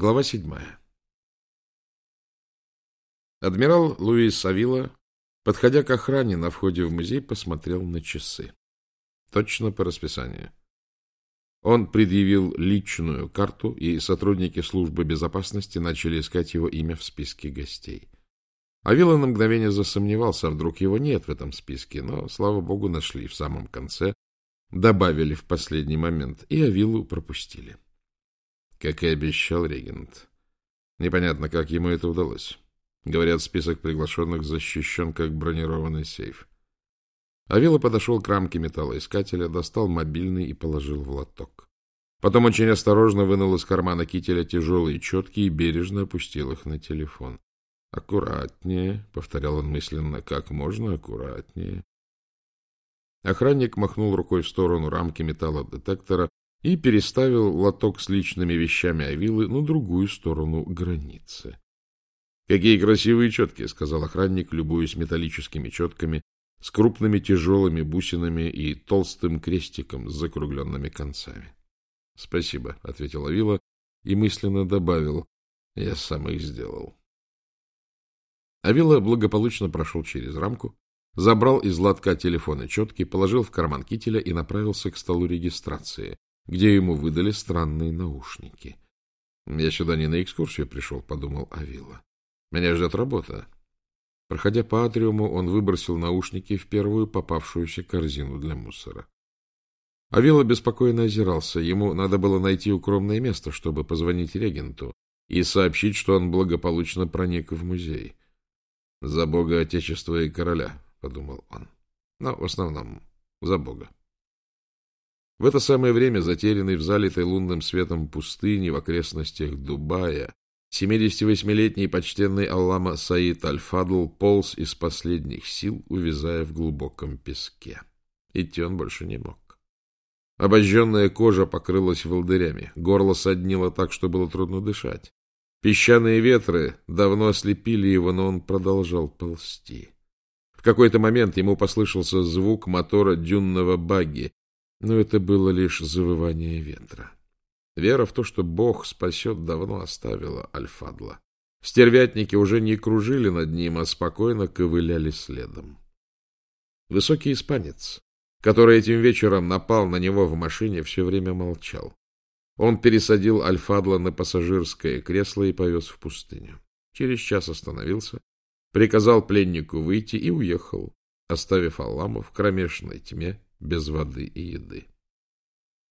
Глава седьмая. Адмирал Луис Савила, подходя к охране на входе в музей, посмотрел на часы. Точно по расписанию. Он предъявил личную карту, и сотрудники службы безопасности начали искать его имя в списке гостей. Авила на мгновение засомневался, а вдруг его нет в этом списке, но, слава богу, нашли в самом конце, добавили в последний момент, и Авилу пропустили. — как и обещал регент. Непонятно, как ему это удалось. Говорят, список приглашенных защищен, как бронированный сейф. Авила подошел к рамке металлоискателя, достал мобильный и положил в лоток. Потом очень осторожно вынул из кармана кителя тяжелые четки и бережно опустил их на телефон. «Аккуратнее», — повторял он мысленно, — «как можно аккуратнее». Охранник махнул рукой в сторону рамки металлодетектора, и переставил лоток с личными вещами Авилы на другую сторону границы. — Какие красивые четки, — сказал охранник, любуясь металлическими четками с крупными тяжелыми бусинами и толстым крестиком с закругленными концами. — Спасибо, — ответил Авила и мысленно добавил, — я сам их сделал. Авила благополучно прошел через рамку, забрал из лотка телефона четки, положил в карман кителя и направился к столу регистрации, где ему выдали странные наушники. «Я сюда не на экскурсию пришел», — подумал Авила. «Меня ждет работа». Проходя по атриуму, он выбросил наушники в первую попавшуюся корзину для мусора. Авила беспокойно озирался. Ему надо было найти укромное место, чтобы позвонить регенту и сообщить, что он благополучно проник в музей. «За Бога, Отечества и Короля», — подумал он. Но в основном за Бога. В это самое время, затерянный в залитой лунным светом пустыне в окрестностях Дубая, 78-летний почтенный Аллама Саид Аль-Фадл полз из последних сил, увязая в глубоком песке. Идти он больше не мог. Обожженная кожа покрылась волдырями, горло соднило так, что было трудно дышать. Песчаные ветры давно ослепили его, но он продолжал ползти. В какой-то момент ему послышался звук мотора дюнного багги, но это было лишь завывание ветра. Вера в то, что Бог спасет, давно оставила Альфадла. Стервятники уже не кружили над ним, а спокойно ковыляли следом. Высокий испанец, который этим вечером напал на него в машине, все время молчал. Он пересадил Альфадла на пассажирское кресло и повез в пустыню. Через час остановился, приказал пленнику выйти и уехал, оставив Алламу в кромешной тьме без воды и еды.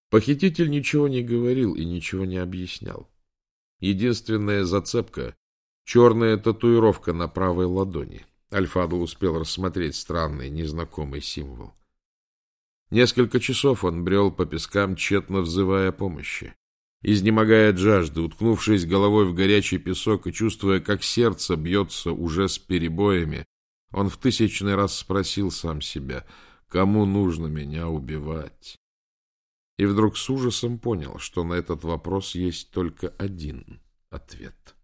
Похититель ничего не говорил и ничего не объяснял. Единственная зацепка — черная татуировка на правой ладони. Альфадл успел рассмотреть странный, незнакомый символ. Несколько часов он брел по пескам, тщетно взывая помощи. Изнемогая от жажды, уткнувшись головой в горячий песок и чувствуя, как сердце бьется уже с перебоями, он в тысячный раз спросил сам себя — Кому нужно меня убивать? И вдруг с ужасом понял, что на этот вопрос есть только один ответ.